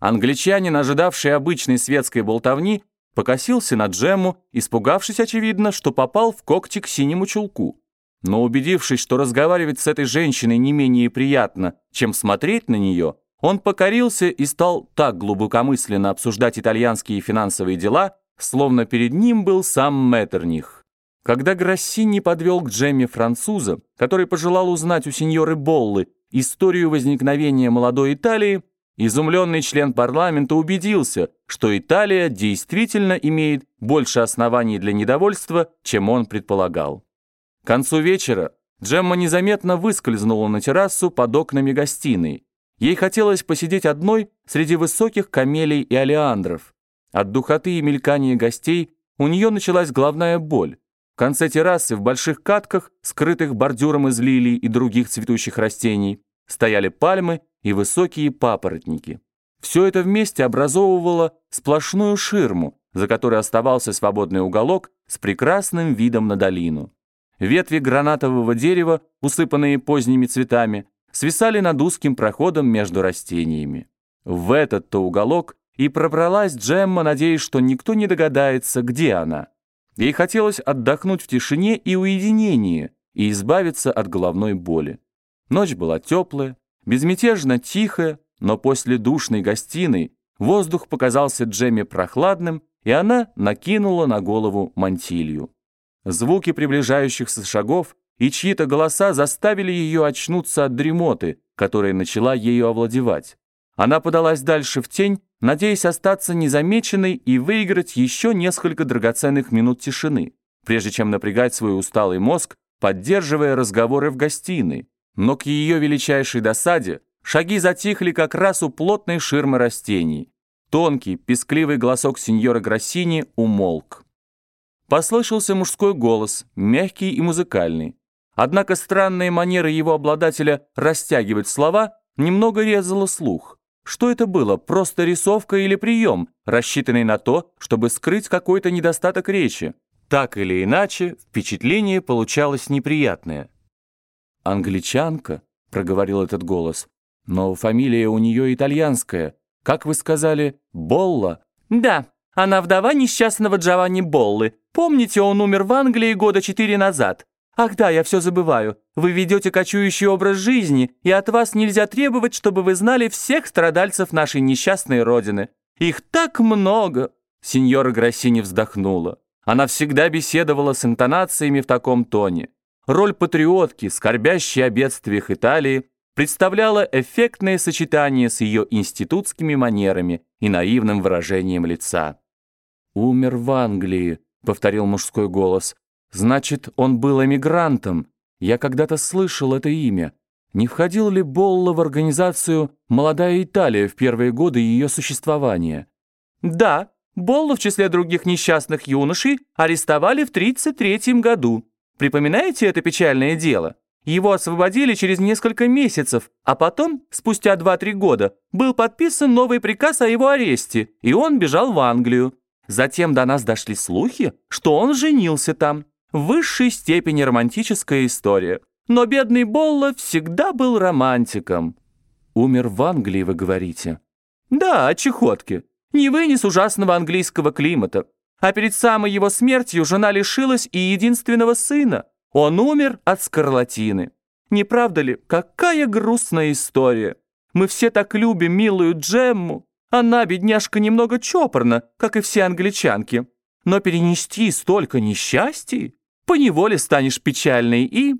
Англичанин, ожидавший обычной светской болтовни, покосился на Джемму, испугавшись, очевидно, что попал в когти к синему чулку. Но убедившись, что разговаривать с этой женщиной не менее приятно, чем смотреть на нее, он покорился и стал так глубокомысленно обсуждать итальянские финансовые дела, словно перед ним был сам Меттерних. Когда Грассини подвел к Джемме француза, который пожелал узнать у сеньоры Боллы историю возникновения молодой Италии, изумленный член парламента убедился, что Италия действительно имеет больше оснований для недовольства, чем он предполагал. К концу вечера Джемма незаметно выскользнула на террасу под окнами гостиной. Ей хотелось посидеть одной среди высоких камелий и алиандров. От духоты и мелькания гостей у нее началась головная боль. В конце террасы в больших катках, скрытых бордюром из лилий и других цветущих растений, стояли пальмы и высокие папоротники. Все это вместе образовывало сплошную ширму, за которой оставался свободный уголок с прекрасным видом на долину. Ветви гранатового дерева, усыпанные поздними цветами, свисали над узким проходом между растениями. В этот-то уголок и пробралась Джемма, надеясь, что никто не догадается, где она. Ей хотелось отдохнуть в тишине и уединении и избавиться от головной боли. Ночь была теплая, безмятежно тихая, но после душной гостиной воздух показался Джемме прохладным, и она накинула на голову мантилью. Звуки приближающихся шагов и чьи-то голоса заставили ее очнуться от дремоты, которая начала ею овладевать. Она подалась дальше в тень, надеясь остаться незамеченной и выиграть еще несколько драгоценных минут тишины, прежде чем напрягать свой усталый мозг, поддерживая разговоры в гостиной. Но к ее величайшей досаде шаги затихли как раз у плотной ширмы растений. Тонкий, пескливый голосок сеньора Гроссини умолк. Послышался мужской голос, мягкий и музыкальный. Однако странная манера его обладателя растягивать слова немного резала слух. Что это было, просто рисовка или прием, рассчитанный на то, чтобы скрыть какой-то недостаток речи? Так или иначе, впечатление получалось неприятное. «Англичанка», — проговорил этот голос, — «но фамилия у нее итальянская. Как вы сказали, Болла?» «Да, она вдова несчастного Джованни Боллы. Помните, он умер в Англии года четыре назад. «Ах да, я все забываю. Вы ведете кочующий образ жизни, и от вас нельзя требовать, чтобы вы знали всех страдальцев нашей несчастной Родины. Их так много!» Сеньора Гроссини вздохнула. Она всегда беседовала с интонациями в таком тоне. Роль патриотки, скорбящей о бедствиях Италии, представляла эффектное сочетание с ее институтскими манерами и наивным выражением лица. «Умер в Англии», — повторил мужской голос. Значит, он был эмигрантом. Я когда-то слышал это имя. Не входил ли Болла в организацию «Молодая Италия» в первые годы ее существования? Да, Болла в числе других несчастных юношей арестовали в 1933 году. Припоминаете это печальное дело? Его освободили через несколько месяцев, а потом, спустя 2-3 года, был подписан новый приказ о его аресте, и он бежал в Англию. Затем до нас дошли слухи, что он женился там в высшей степени романтическая история. Но бедный Болла всегда был романтиком. Умер в Англии, вы говорите? Да, от чехотки. Не вынес ужасного английского климата. А перед самой его смертью жена лишилась и единственного сына. Он умер от скарлатины. Не правда ли, какая грустная история? Мы все так любим милую Джемму. Она, бедняжка, немного чопорна, как и все англичанки. Но перенести столько несчастий поневоле станешь печальной и